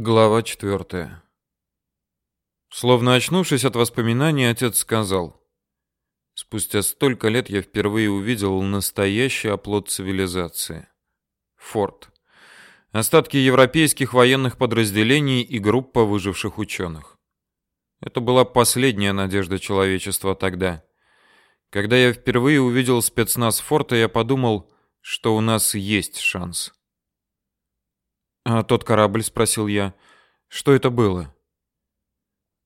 Глава четвертая. Словно очнувшись от воспоминаний, отец сказал: "Спустя столько лет я впервые увидел настоящий оплот цивилизации. Форт. Остатки европейских военных подразделений и группа выживших ученых. Это была последняя надежда человечества тогда. Когда я впервые увидел спецназ форта, я подумал, что у нас есть шанс. «А тот корабль?» — спросил я. «Что это было?»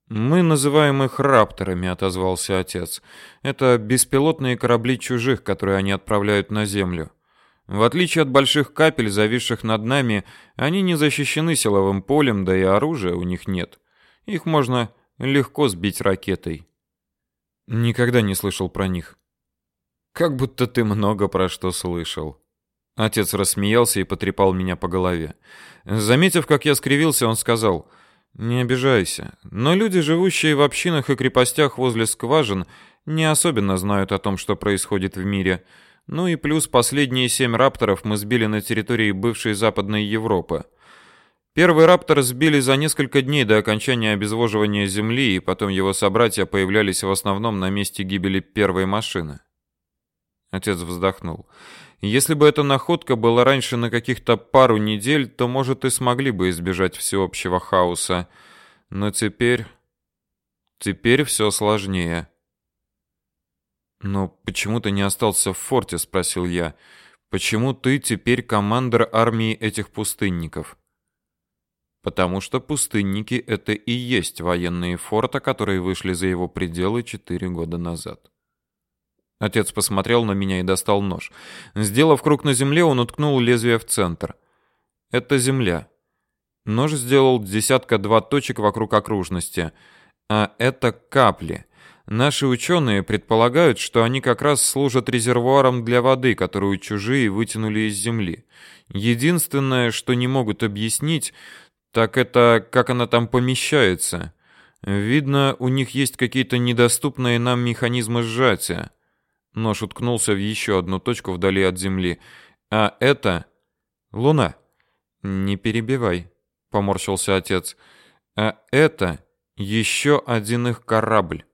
«Мы называем их рапторами», — отозвался отец. «Это беспилотные корабли чужих, которые они отправляют на Землю. В отличие от больших капель, зависших над нами, они не защищены силовым полем, да и оружия у них нет. Их можно легко сбить ракетой». «Никогда не слышал про них». «Как будто ты много про что слышал». Отец рассмеялся и потрепал меня по голове. Заметив, как я скривился, он сказал: "Не обижайся, но люди, живущие в общинах и крепостях возле скважин, не особенно знают о том, что происходит в мире. Ну и плюс последние семь рапторов мы сбили на территории бывшей Западной Европы. Первый раптор сбили за несколько дней до окончания обезвоживания Земли, и потом его собратья появлялись в основном на месте гибели первой машины. Отец вздохнул. Если бы эта находка была раньше на каких-то пару недель, то, может, и смогли бы избежать всеобщего хаоса. Но теперь... Теперь все сложнее. «Но почему ты не остался в форте?» — спросил я. «Почему ты теперь командир армии этих пустынников?» «Потому что пустынники — это и есть военные форта, которые вышли за его пределы четыре года назад». Отец посмотрел на меня и достал нож. Сделав круг на земле, он уткнул лезвие в центр. Это земля. Нож сделал десятка-два точек вокруг окружности. А это капли. Наши ученые предполагают, что они как раз служат резервуаром для воды, которую чужие вытянули из земли. Единственное, что не могут объяснить, так это как она там помещается. Видно, у них есть какие-то недоступные нам механизмы сжатия. Нож уткнулся в еще одну точку вдали от земли. А это луна. Не перебивай, поморщился отец. А это еще один их корабль.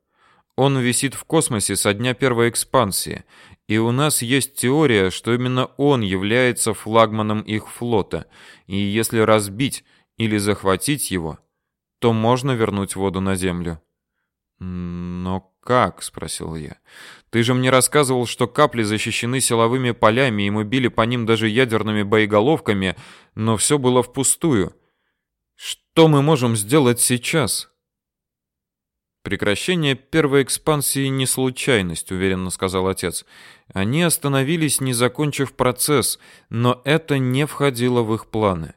Он висит в космосе со дня первой экспансии, и у нас есть теория, что именно он является флагманом их флота. И если разбить или захватить его, то можно вернуть воду на землю. Но как, спросил я. Ты же мне рассказывал, что капли защищены силовыми полями, и мы били по ним даже ядерными боеголовками, но все было впустую. Что мы можем сделать сейчас? Прекращение первой экспансии не случайность, уверенно сказал отец. Они остановились, не закончив процесс, но это не входило в их планы.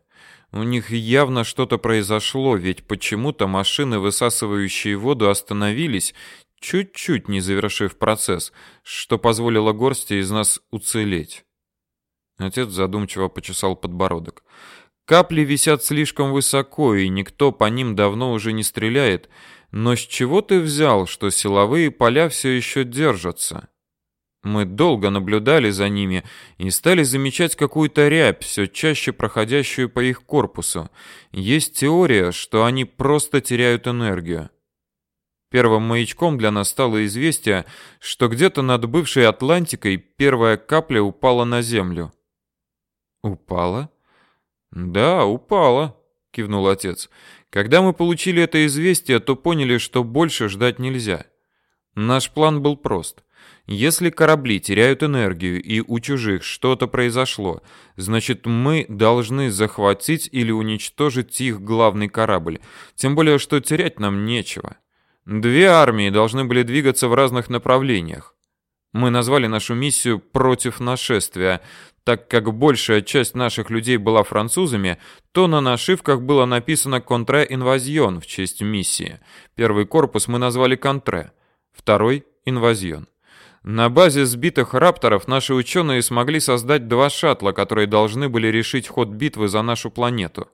У них явно что-то произошло, ведь почему-то машины, высасывающие воду, остановились, чуть-чуть не завершив процесс, что позволило горсти из нас уцелеть. Отец задумчиво почесал подбородок. Капли висят слишком высоко, и никто по ним давно уже не стреляет. Но с чего ты взял, что силовые поля все еще держатся? Мы долго наблюдали за ними и стали замечать какую-то рябь, все чаще проходящую по их корпусу. Есть теория, что они просто теряют энергию. Первым маячком для нас стало известие, что где-то над бывшей Атлантикой первая капля упала на землю. Упала? Да, упала, кивнул отец. Когда мы получили это известие, то поняли, что больше ждать нельзя. Наш план был прост. Если корабли теряют энергию и у чужих что-то произошло, значит мы должны захватить или уничтожить их главный корабль. Тем более, что терять нам нечего. Две армии должны были двигаться в разных направлениях. Мы назвали нашу миссию «Против нашествия», так как большая часть наших людей была французами, то на нашивках было написано «Контре инвазион» в честь миссии. Первый корпус мы назвали «Контре», второй — «Инвазион». На базе сбитых рапторов наши ученые смогли создать два шаттла, которые должны были решить ход битвы за нашу планету.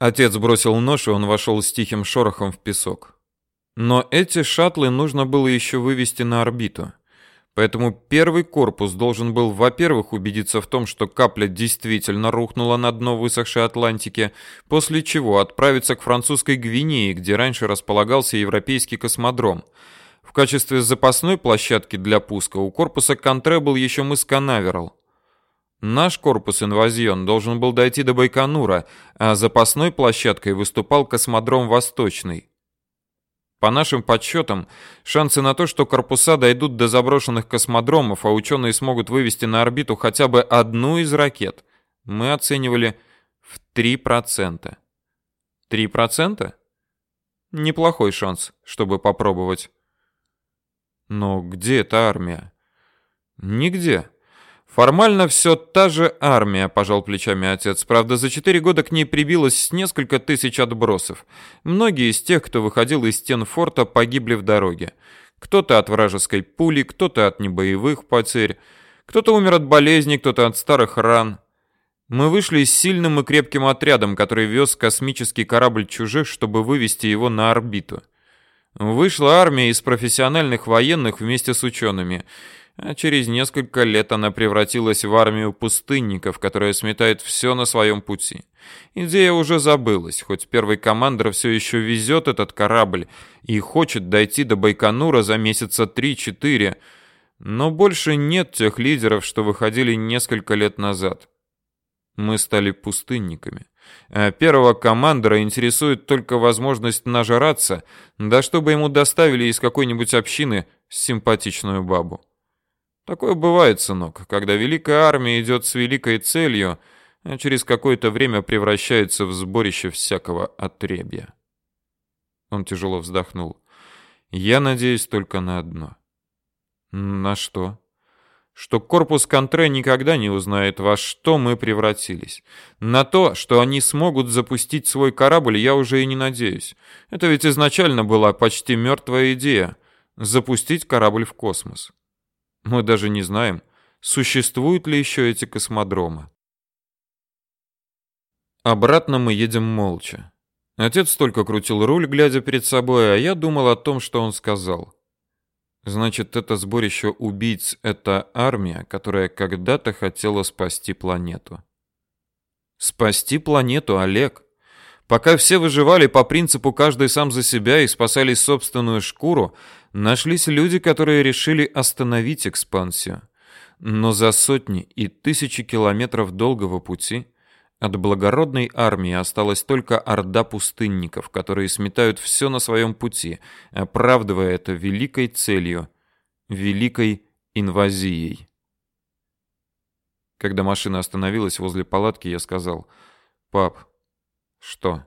Отец бросил нож, и он вошел с тихим шорохом в песок. Но эти шаттлы нужно было еще вывести на орбиту. Поэтому первый корпус должен был, во-первых, убедиться в том, что капля действительно рухнула на дно высохшей Атлантики, после чего отправиться к французской Гвинее, где раньше располагался европейский космодром. В качестве запасной площадки для пуска у корпуса Контре был еще мыс Канаверал. Наш корпус «Инвазион» должен был дойти до Байконура, а запасной площадкой выступал космодром «Восточный». По нашим подсчетам, шансы на то, что корпуса дойдут до заброшенных космодромов, а ученые смогут вывести на орбиту хотя бы одну из ракет, мы оценивали в 3%. 3%? Неплохой шанс, чтобы попробовать. Но где эта армия? Нигде. Формально все та же армия, пожал плечами отец. Правда, за четыре года к ней прибилось несколько тысяч отбросов. Многие из тех, кто выходил из стен форта, погибли в дороге. Кто-то от вражеской пули, кто-то от небоевых потерь, кто-то умер от болезни, кто-то от старых ран. Мы вышли с сильным и крепким отрядом, который вез космический корабль чужих, чтобы вывести его на орбиту. Вышла армия из профессиональных военных вместе с учеными а через несколько лет она превратилась в армию пустынников, которая сметает все на своем пути. Идея уже забылась, хоть первый командир все еще везет этот корабль и хочет дойти до Байконура за месяца 3-4, но больше нет тех лидеров, что выходили несколько лет назад. Мы стали пустынниками. А первого командора интересует только возможность нажраться, да чтобы ему доставили из какой-нибудь общины симпатичную бабу. Такое бывает, сынок, когда великая армия идет с великой целью, а через какое-то время превращается в сборище всякого отребья. Он тяжело вздохнул. Я надеюсь только на одно. На что? Что корпус Контре никогда не узнает, во что мы превратились. На то, что они смогут запустить свой корабль, я уже и не надеюсь. Это ведь изначально была почти мертвая идея — запустить корабль в космос. Мы даже не знаем, существуют ли еще эти космодромы. Обратно мы едем молча. Отец только крутил руль, глядя перед собой, а я думал о том, что он сказал. Значит, это сборище убийц — это армия, которая когда-то хотела спасти планету. Спасти планету, Олег. Пока все выживали по принципу каждый сам за себя и спасали собственную шкуру, нашлись люди, которые решили остановить экспансию. Но за сотни и тысячи километров долгого пути от благородной армии осталась только орда пустынников, которые сметают все на своем пути, оправдывая это великой целью, великой инвазией. Когда машина остановилась возле палатки, я сказал, «Пап, что?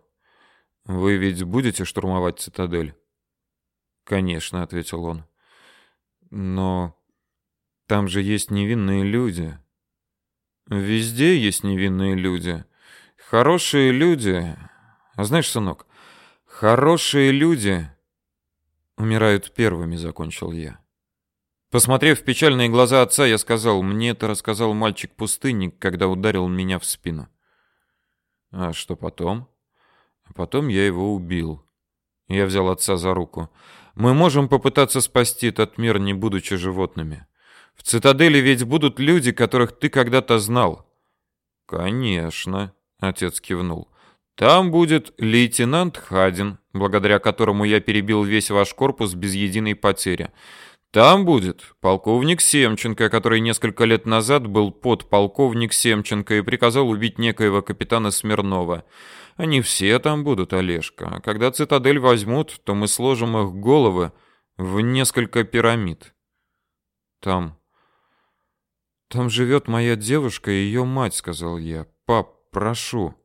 Вы ведь будете штурмовать цитадель? Конечно, ответил он. Но там же есть невинные люди. Везде есть невинные люди. Хорошие люди. А знаешь, сынок, хорошие люди умирают первыми, закончил я. Посмотрев в печальные глаза отца, я сказал: "Мне это рассказал мальчик-пустынник, когда ударил меня в спину". А что потом? Потом я его убил. Я взял отца за руку. Мы можем попытаться спасти этот мир, не будучи животными. В цитадели ведь будут люди, которых ты когда-то знал. Конечно, отец кивнул. Там будет лейтенант Хадин, благодаря которому я перебил весь ваш корпус без единой потери. Там будет полковник Семченко, который несколько лет назад был подполковник Семченко и приказал убить некоего капитана Смирнова. Они все там будут, Олежка. А когда цитадель возьмут, то мы сложим их головы в несколько пирамид. Там... Там живет моя девушка и ее мать, сказал я. Пап, прошу.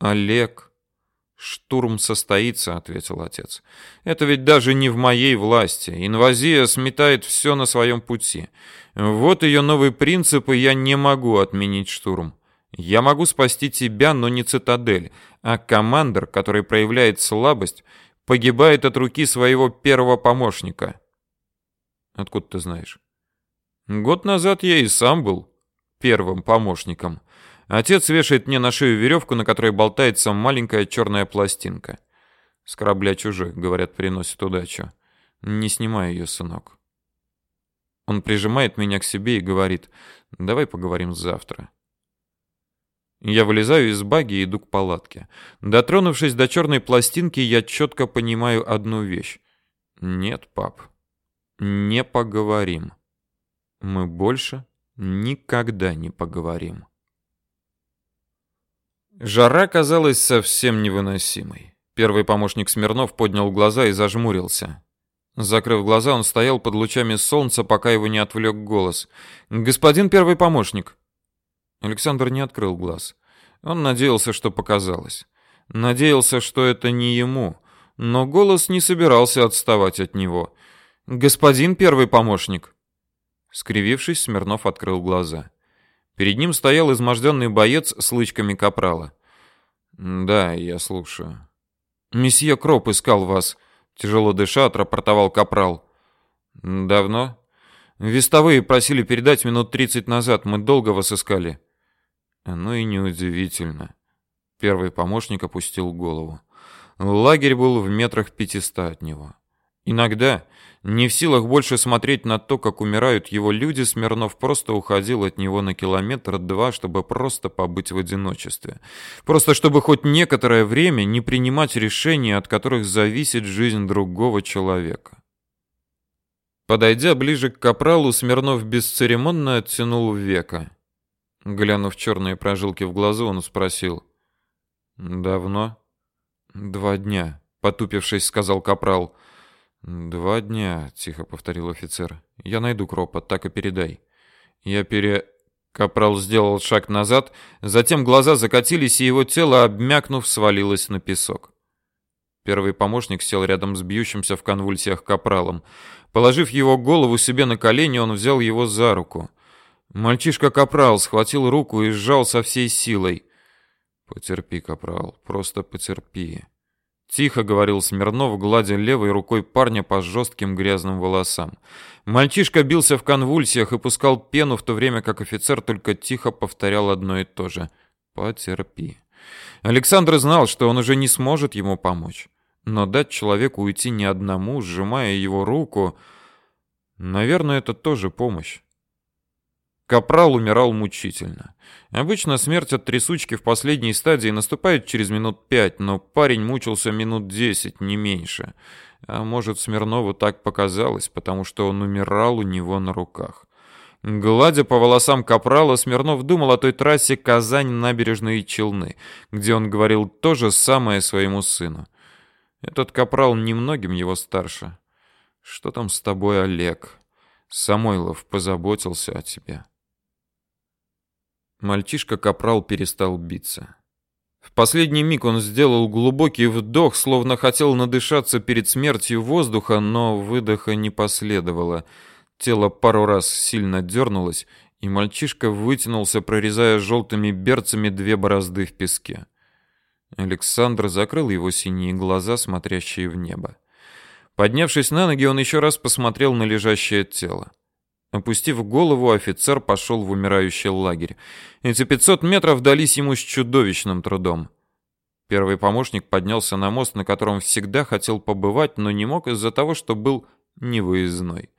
Олег... «Штурм состоится», — ответил отец. «Это ведь даже не в моей власти. Инвазия сметает все на своем пути. Вот ее новый принцип, и я не могу отменить штурм. Я могу спасти тебя, но не цитадель, а командир, который проявляет слабость, погибает от руки своего первого помощника». «Откуда ты знаешь?» «Год назад я и сам был первым помощником». Отец вешает мне на шею веревку, на которой болтается маленькая черная пластинка. С корабля чужих, говорят, приносит удачу. Не снимай ее, сынок. Он прижимает меня к себе и говорит: "Давай поговорим завтра". Я вылезаю из баги и иду к палатке. Дотронувшись до черной пластинки, я четко понимаю одну вещь. Нет, пап. Не поговорим. Мы больше никогда не поговорим. Жара казалась совсем невыносимой. Первый помощник Смирнов поднял глаза и зажмурился. Закрыв глаза, он стоял под лучами солнца, пока его не отвлек голос. «Господин первый помощник!» Александр не открыл глаз. Он надеялся, что показалось. Надеялся, что это не ему, но голос не собирался отставать от него. «Господин первый помощник!» Скривившись, Смирнов открыл глаза. Перед ним стоял изможденный боец с лычками капрала. «Да, я слушаю». «Месье Кроп искал вас», — тяжело дыша отрапортовал капрал. «Давно?» «Вестовые просили передать минут тридцать назад. Мы долго вас искали». «Ну и неудивительно». Первый помощник опустил голову. Лагерь был в метрах пятиста от него. Иногда, не в силах больше смотреть на то, как умирают его люди, Смирнов просто уходил от него на километр-два, чтобы просто побыть в одиночестве. Просто чтобы хоть некоторое время не принимать решения, от которых зависит жизнь другого человека. Подойдя ближе к капралу, Смирнов бесцеремонно оттянул века. Глянув черные прожилки в глазу, он спросил. «Давно?» «Два дня», — потупившись, сказал капрал. «Капрал». «Два дня», — тихо повторил офицер. «Я найду Кропа, так и передай». Я пере... Капрал сделал шаг назад, затем глаза закатились, и его тело, обмякнув, свалилось на песок. Первый помощник сел рядом с бьющимся в конвульсиях капралом. Положив его голову себе на колени, он взял его за руку. Мальчишка-капрал схватил руку и сжал со всей силой. «Потерпи, капрал, просто потерпи». Тихо говорил Смирнов, гладя левой рукой парня по жестким грязным волосам. Мальчишка бился в конвульсиях и пускал пену, в то время как офицер только тихо повторял одно и то же. «Потерпи». Александр знал, что он уже не сможет ему помочь. Но дать человеку уйти не одному, сжимая его руку... Наверное, это тоже помощь. Капрал умирал мучительно. Обычно смерть от трясучки в последней стадии наступает через минут пять, но парень мучился минут десять, не меньше. А может, Смирнову так показалось, потому что он умирал у него на руках. Гладя по волосам Капрала, Смирнов думал о той трассе Казань-Набережные Челны, где он говорил то же самое своему сыну. Этот Капрал немногим его старше. Что там с тобой, Олег? Самойлов позаботился о тебе. Мальчишка-капрал перестал биться. В последний миг он сделал глубокий вдох, словно хотел надышаться перед смертью воздуха, но выдоха не последовало. Тело пару раз сильно дернулось, и мальчишка вытянулся, прорезая желтыми берцами две борозды в песке. Александр закрыл его синие глаза, смотрящие в небо. Поднявшись на ноги, он еще раз посмотрел на лежащее тело. Опустив голову, офицер пошел в умирающий лагерь. Эти 500 метров дались ему с чудовищным трудом. Первый помощник поднялся на мост, на котором всегда хотел побывать, но не мог из-за того, что был невыездной.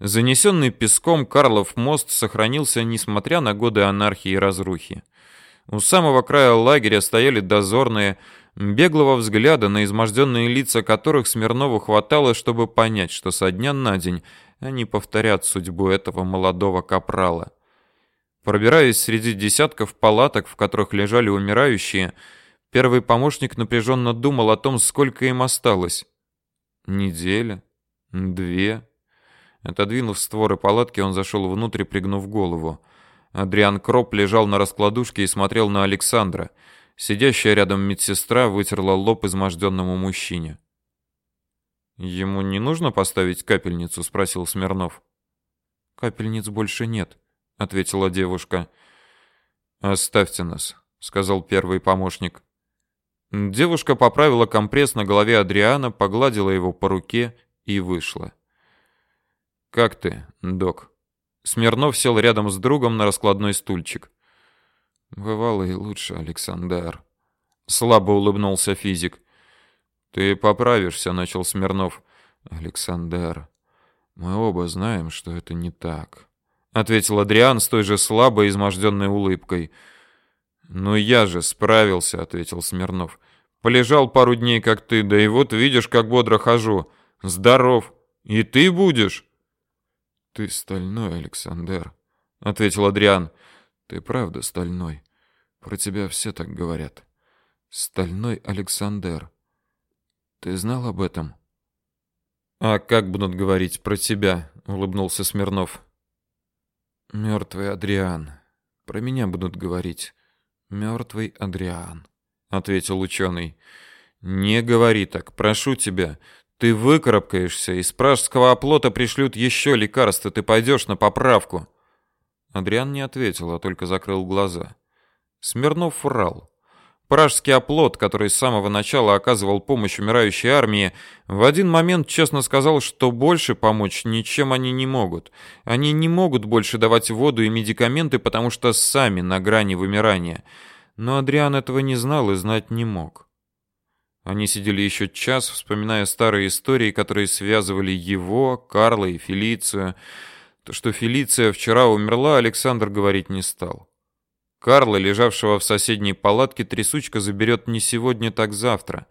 Занесенный песком Карлов мост сохранился, несмотря на годы анархии и разрухи. У самого края лагеря стояли дозорные, беглого взгляда на изможденные лица которых Смирнову хватало, чтобы понять, что со дня на день они повторят судьбу этого молодого капрала. Пробираясь среди десятков палаток, в которых лежали умирающие, первый помощник напряженно думал о том, сколько им осталось. Неделя? Две? Отодвинув створы палатки, он зашел внутрь, пригнув голову. Адриан Кроп лежал на раскладушке и смотрел на Александра. Сидящая рядом медсестра вытерла лоб изможденному мужчине. Ему не нужно поставить капельницу, спросил Смирнов. Капельниц больше нет, ответила девушка. Оставьте нас, сказал первый помощник. Девушка поправила компресс на голове Адриана, погладила его по руке и вышла. Как ты, док? Смирнов сел рядом с другом на раскладной стульчик. Бывало и лучше, Александр. Слабо улыбнулся физик. Ты поправишься, начал Смирнов. Александр. Мы оба знаем, что это не так, ответил Адриан с той же слабой, изможденной улыбкой. Ну я же справился, ответил Смирнов. Полежал пару дней, как ты, да и вот видишь, как бодро хожу. Здоров. И ты будешь. Ты стальной, Александр, ответил Адриан. Ты правда стальной. Про тебя все так говорят. Стальной Александр. Ты знал об этом? А как будут говорить про тебя? улыбнулся Смирнов. Мертвый Адриан. Про меня будут говорить. Мертвый Адриан, ответил ученый. Не говори так, прошу тебя. Ты выкарабкаешься, из пражского оплота пришлют еще лекарства, ты пойдешь на поправку. Адриан не ответил, а только закрыл глаза. Смирнов врал. Пражский оплот, который с самого начала оказывал помощь умирающей армии, в один момент честно сказал, что больше помочь ничем они не могут. Они не могут больше давать воду и медикаменты, потому что сами на грани вымирания. Но Адриан этого не знал и знать не мог. Они сидели еще час, вспоминая старые истории, которые связывали его, Карла и Фелицию. То, что Фелиция вчера умерла, Александр говорить не стал. Карла, лежавшего в соседней палатке, трясучка заберет не сегодня, так завтра.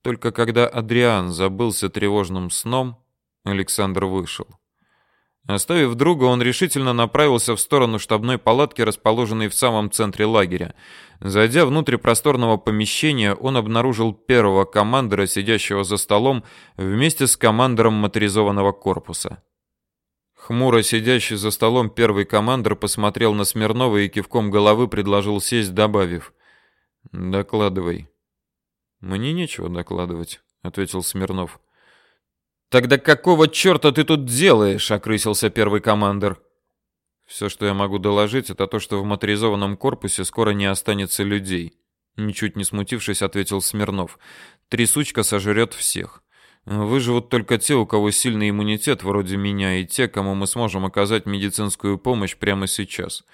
Только когда Адриан забылся тревожным сном, Александр вышел. Оставив друга, он решительно направился в сторону штабной палатки, расположенной в самом центре лагеря. Зайдя внутрь просторного помещения, он обнаружил первого командира, сидящего за столом, вместе с командором моторизованного корпуса. Хмуро сидящий за столом первый командир посмотрел на Смирнова и кивком головы предложил сесть, добавив: "Докладывай". "Мне нечего докладывать", ответил Смирнов. "Тогда какого чёрта ты тут делаешь?" окрысился первый командир. Все, что я могу доложить, это то, что в моторизованном корпусе скоро не останется людей, ничуть не смутившись, ответил Смирнов. Трясучка сожрет всех. Выживут только те, у кого сильный иммунитет, вроде меня, и те, кому мы сможем оказать медицинскую помощь прямо сейчас.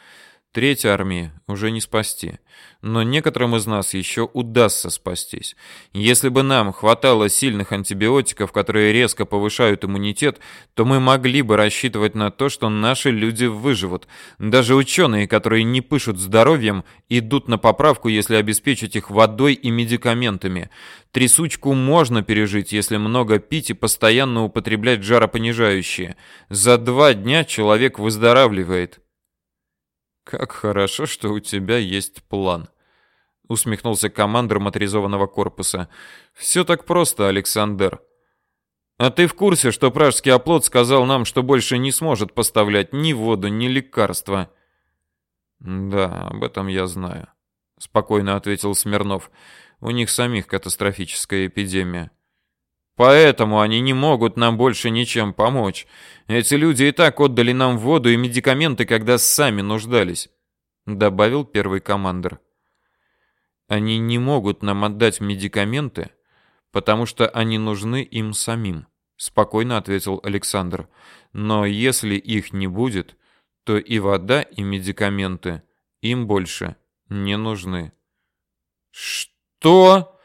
Третья армия уже не спасти, но некоторым из нас еще удастся спастись. Если бы нам хватало сильных антибиотиков, которые резко повышают иммунитет, то мы могли бы рассчитывать на то, что наши люди выживут. Даже ученые, которые не пышут здоровьем, идут на поправку, если обеспечить их водой и медикаментами. Трясучку можно пережить, если много пить и постоянно употреблять жаропонижающие. За два дня человек выздоравливает. Как хорошо, что у тебя есть план, усмехнулся командир моторизованного корпуса. Все так просто, Александр. А ты в курсе, что пражский оплот сказал нам, что больше не сможет поставлять ни воду, ни лекарства? Да, об этом я знаю, спокойно ответил Смирнов. У них самих катастрофическая эпидемия. Поэтому они не могут нам больше ничем помочь. Эти люди и так отдали нам воду и медикаменты, когда сами нуждались, добавил первый командир. Они не могут нам отдать медикаменты, потому что они нужны им самим, спокойно ответил Александр. Но если их не будет, то и вода, и медикаменты им больше не нужны. Что?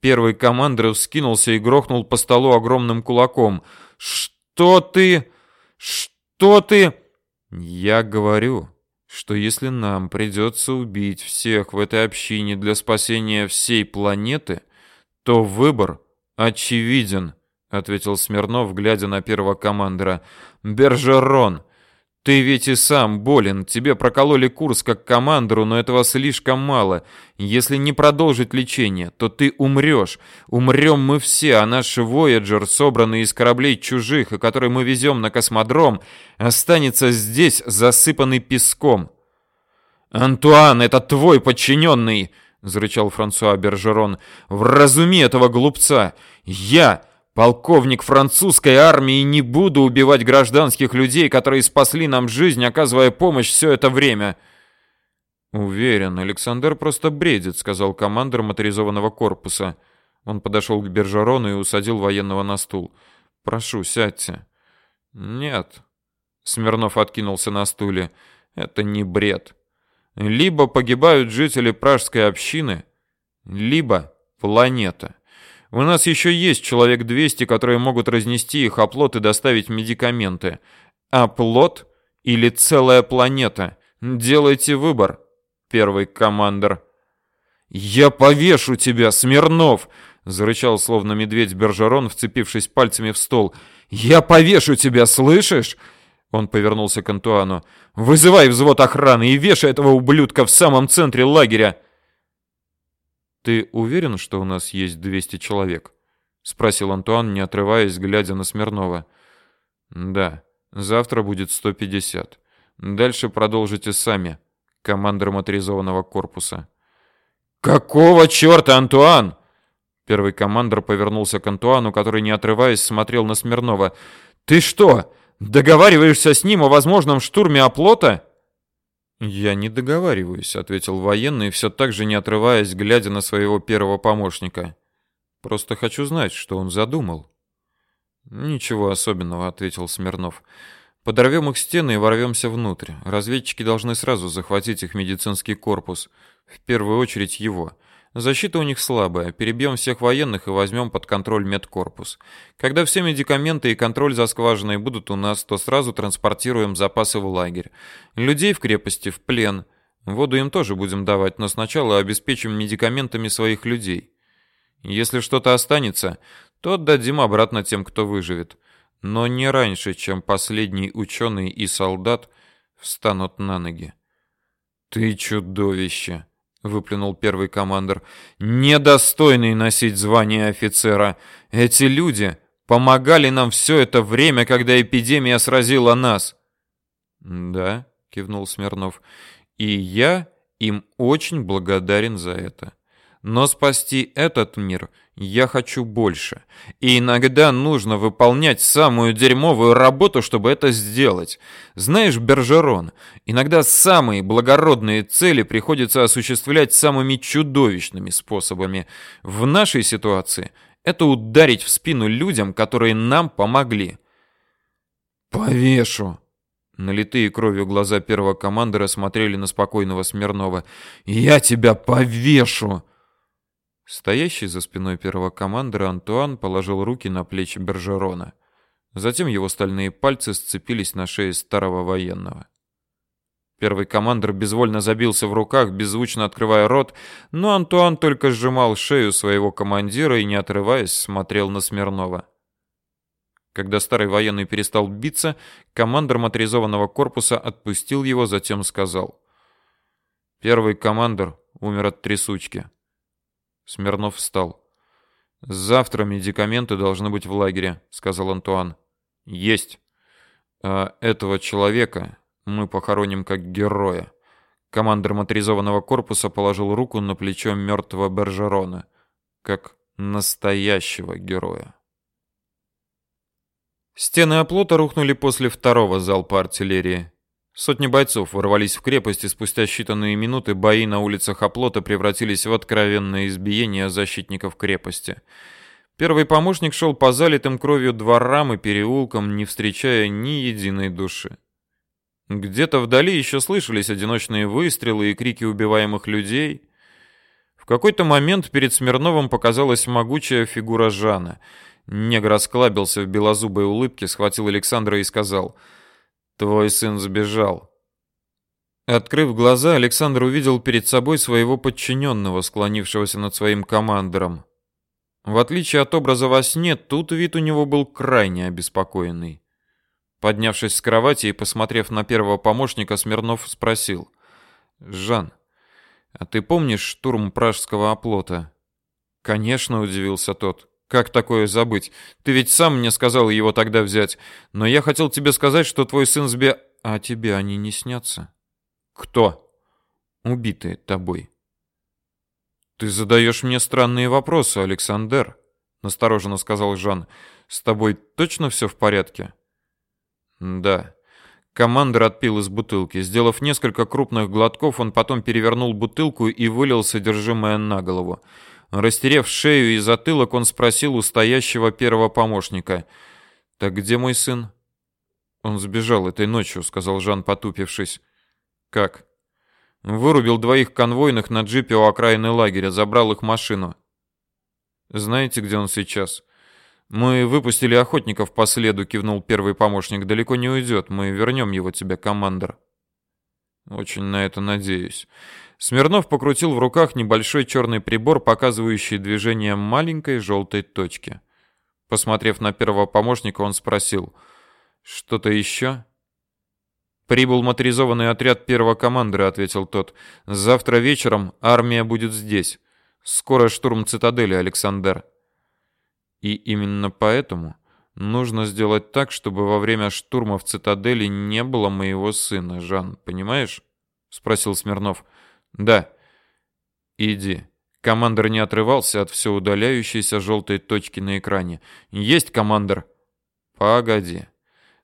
Первый командир вскинулся и грохнул по столу огромным кулаком. «Что ты? Что ты?» «Я говорю, что если нам придется убить всех в этой общине для спасения всей планеты, то выбор очевиден», — ответил Смирнов, глядя на первого командира. «Бержерон, ты ведь и сам болен. Тебе прокололи курс как командору, но этого слишком мало. Если не продолжить лечение, то ты умрешь. Умрем мы все, а наш Voyager, собранный из кораблей чужих, и который мы везем на космодром, останется здесь, засыпанный песком. Антуан, это твой подчиненный, зарычал Франсуа Бержерон. Вразуми этого глупца. Я Полковник французской армии не буду убивать гражданских людей, которые спасли нам жизнь, оказывая помощь все это время. Уверен, Александр просто бредит, сказал командир моторизованного корпуса. Он подошел к Бержерону и усадил военного на стул. Прошу, сядьте. Нет. Смирнов откинулся на стуле. Это не бред. Либо погибают жители пражской общины, либо планета. У нас еще есть человек 200, которые могут разнести их оплот и доставить медикаменты. Оплот или целая планета? Делайте выбор, первый командир. Я повешу тебя, Смирнов, зарычал словно медведь Бержерон, вцепившись пальцами в стол. Я повешу тебя, слышишь? Он повернулся к Антуану. Вызывай взвод охраны и вешай этого ублюдка в самом центре лагеря. Ты уверен, что у нас есть 200 человек? спросил Антуан, не отрываясь, глядя на Смирнова. Да, завтра будет 150. Дальше продолжите сами, командир моторизованного корпуса. Какого чёрта, Антуан? Первый командир повернулся к Антуану, который не отрываясь смотрел на Смирнова. Ты что, договариваешься с ним о возможном штурме оплота? Я не договариваюсь, ответил военный, все так же не отрываясь, глядя на своего первого помощника. Просто хочу знать, что он задумал. Ничего особенного, ответил Смирнов. Подорвем их стены и ворвемся внутрь. Разведчики должны сразу захватить их медицинский корпус, в первую очередь его. Защита у них слабая. Перебьем всех военных и возьмем под контроль медкорпус. Когда все медикаменты и контроль за скважиной будут у нас, то сразу транспортируем запасы в лагерь. Людей в крепости в плен. Воду им тоже будем давать, но сначала обеспечим медикаментами своих людей. Если что-то останется, то отдадим обратно тем, кто выживет. Но не раньше, чем последний ученый и солдат встанут на ноги. Ты чудовище, выплюнул первый командир. Недостойный носить звание офицера. Эти люди помогали нам все это время, когда эпидемия сразила нас. Да, кивнул Смирнов. И я им очень благодарен за это. Но спасти этот мир я хочу больше. И иногда нужно выполнять самую дерьмовую работу, чтобы это сделать. Знаешь, Бержерон, иногда самые благородные цели приходится осуществлять самыми чудовищными способами. В нашей ситуации это ударить в спину людям, которые нам помогли. Повешу. Налитые кровью глаза первого командира смотрели на спокойного Смирнова. Я тебя повешу. Стоящий за спиной первого командира Антуан положил руки на плечи Бержерона. Затем его стальные пальцы сцепились на шее старого военного. Первый командир безвольно забился в руках, беззвучно открывая рот, но Антуан только сжимал шею своего командира и, не отрываясь, смотрел на Смирнова. Когда старый военный перестал биться, командир моторизованного корпуса отпустил его, затем сказал: "Первый командир умер от трясучки. Смирнов встал. Завтра медикаменты должны быть в лагере, сказал Антуан. Есть. А этого человека мы похороним как героя. Командир моторизованного корпуса положил руку на плечо мертвого Бержерона, как настоящего героя. Стены оплота рухнули после второго залпа артиллерии. Сотни бойцов ворвались в крепость, и спустя считанные минуты бои на улицах оплота превратились в откровенное избиение защитников крепости. Первый помощник шел по залитым кровью дворам и переулкам, не встречая ни единой души. Где-то вдали еще слышались одиночные выстрелы и крики убиваемых людей. В какой-то момент перед Смирновым показалась могучая фигура Жана. Негр осклабился в белозубой улыбке, схватил Александра и сказал — Твой сын сбежал. Открыв глаза, Александр увидел перед собой своего подчиненного, склонившегося над своим командором. В отличие от образа во сне, тут вид у него был крайне обеспокоенный. Поднявшись с кровати и посмотрев на первого помощника, Смирнов спросил: "Жан, а ты помнишь штурм пражского оплота?" "Конечно", удивился тот. Как такое забыть? Ты ведь сам мне сказал его тогда взять. Но я хотел тебе сказать, что твой сын сбе... А тебе они не снятся? Кто? Убитые тобой. Ты задаешь мне странные вопросы, Александр, настороженно сказал Жан. С тобой точно все в порядке? Да. Командир отпил из бутылки. Сделав несколько крупных глотков, он потом перевернул бутылку и вылил содержимое на голову. Растерев шею и затылок, он спросил у стоящего первого помощника: "Так где мой сын?" "Он сбежал этой ночью", сказал Жан, потупившись. "Как?" "Вырубил двоих конвойных на джипе у окраины лагеря, забрал их машину". Знаете, где он сейчас? Мы выпустили охотников по следу, кивнул первый помощник. Далеко не уйдет. Мы вернем его тебе, командир. Очень на это надеюсь. Смирнов покрутил в руках небольшой черный прибор, показывающий движение маленькой желтой точки. Посмотрев на первого помощника, он спросил: "Что-то еще?» Прибыл моторизованный отряд первого командира, ответил тот. Завтра вечером армия будет здесь. Скоро штурм цитадели, Александр. И именно поэтому нужно сделать так, чтобы во время штурма в цитадели не было моего сына, Жан, понимаешь? спросил Смирнов. Да. Иди. Командир не отрывался от все удаляющейся желтой точки на экране. Есть, командир. Погоди.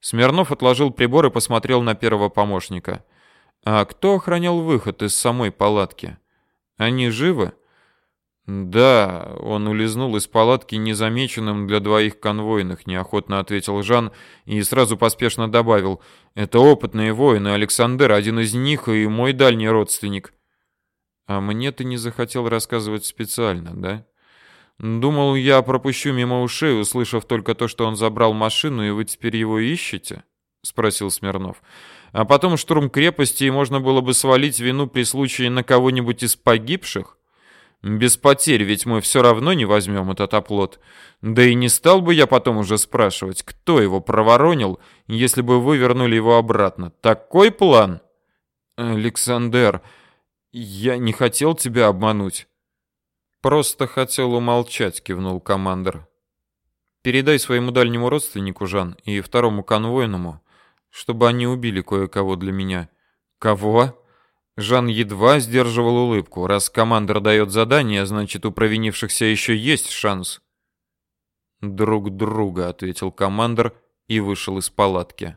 Смирнов отложил прибор и посмотрел на первого помощника. А кто охранял выход из самой палатки? Они живы? Да, он улизнул из палатки незамеченным для двоих конвойных, неохотно ответил Жан и сразу поспешно добавил: "Это опытные воины, Александр, один из них и мой дальний родственник". А мне ты не захотел рассказывать специально, да? Думал, я пропущу мимо ушей, услышав только то, что он забрал машину, и вы теперь его ищете? спросил Смирнов. А потом штурм крепости, и можно было бы свалить вину при случае на кого-нибудь из погибших? Без потерь, ведь мы все равно не возьмем этот оплот. Да и не стал бы я потом уже спрашивать, кто его проворонил, если бы вы вернули его обратно. Такой план? Александр, я не хотел тебя обмануть. Просто хотел умолчать, кивнул командир. Передай своему дальнему родственнику Жан и второму конвойному, чтобы они убили кое-кого для меня. Кого? Жан едва сдерживал улыбку. Раз командир дает задание, значит, у провинившихся еще есть шанс. Друг друга, ответил командир и вышел из палатки.